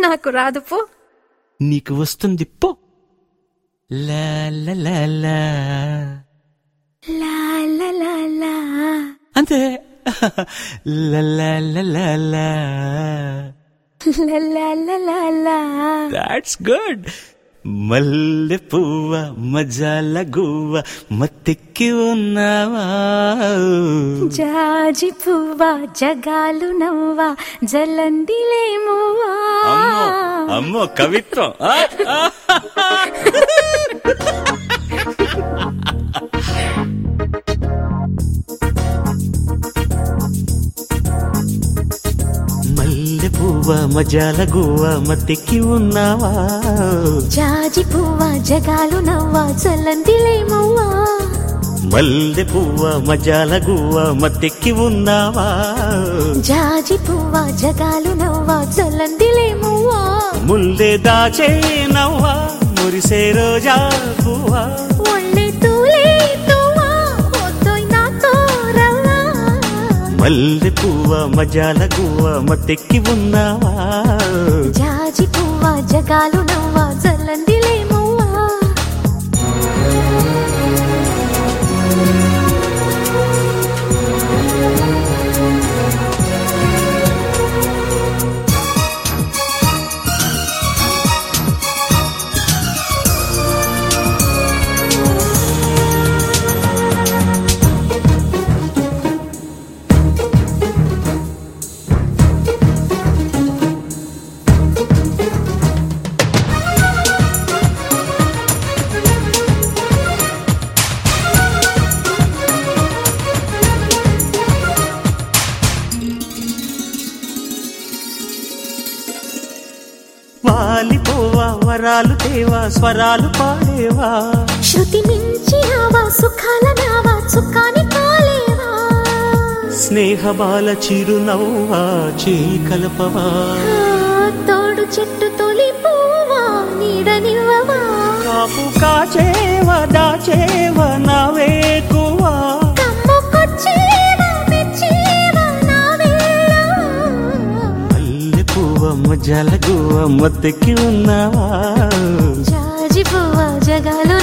నాకు రాదు పో నీకు వస్తుంది పో అంతే దాట్స్ గుడ్ మల్లె పువ్వ మజాల గువ్వ మత్తెక్కి ఉన్నావా? జాజి పువ్వా జగాలు నవ్వా జలందిలేమువా అమ్మో అమ్మో కవిత్వం. పువ్వ మజాల గువ్వ ఉన్నావా? జాజి పువ్వా జగాలు నవ్వా జలందిలేమువా మల్లె పువ్వ మజాల గువ్వ మత్తెక్కి ఉన్నావా? జాజి పువ్వా జగాలు నవ్వా జలందిలేమువా ముల్లె దాచే నవ్వా మురిసే రోజా పువ్వా. ఒళ్ళే తూలే తువా ఒద్దోయ్ నాతో రవ్వా మల్లె పువ్వ మజాల గువ్వ మత్తెక్కి ఉన్నావా? జాజి పువ్వ జగాలు వాలిపోవా వరాలు తేవా స్వరాలు పాడేవా? శృతి మించి ఆవా సుఖాల నావా చుక్కాని కాలేవా స్నేహ బాల చిరునవ్వా చేయి కలపవా? తోడు చెట్టు తొలి పువ్వా నీడనివ్వవా కాపు కాచేవా దాచేవా నావేకువా జలగు అమ్మతికి ఉన్నావా? జాజి పువ్వా జగాలు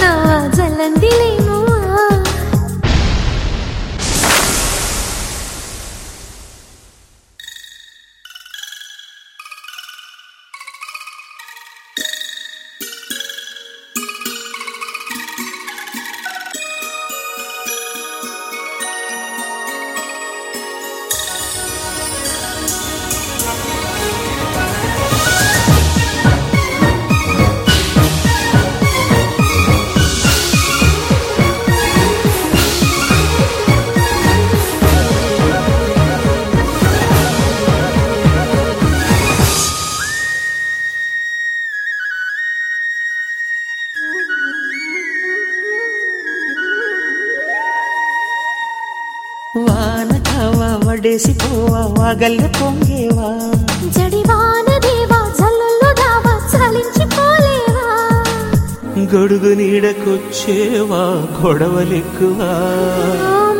వాన కావా వడేసి పోవా వాగల్లె పొంగేవా? జడివాన దేవా జల్లుల్లో దావా చలించిపోలేవా గొడుగు నీడకొచ్చేవా గొడవలెక్కువా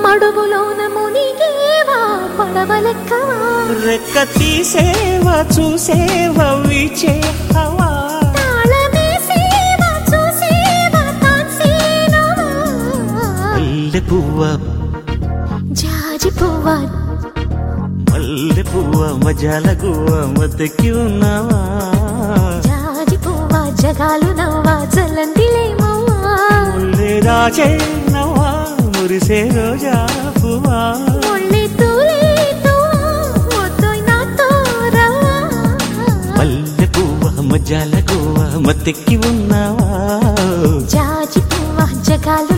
మడుగులోన మునిగేవా పడవలెక్కవా రెక్క తీసేవా చూసేవా వీచే హవా తాళమేసేవా చూసేవా తాన్సేనవా? మల్లె పువ్వ పువ్వా మల్లె పువ్వ మజాల గువ్వ మద్దెక్కి ఉన్నావా జాజి పువ్వా జగాలు నవ్వా జలందిలేమవ్వా ముల్లె రాజే నవ్వా మురిసే రోజా పువ్వా? ఒళ్ళే తూలే మల్లె పువ్వ మజాల గువ్వ మత్తెక్కి ఉన్నావా జాజి పువ్వా జగాలు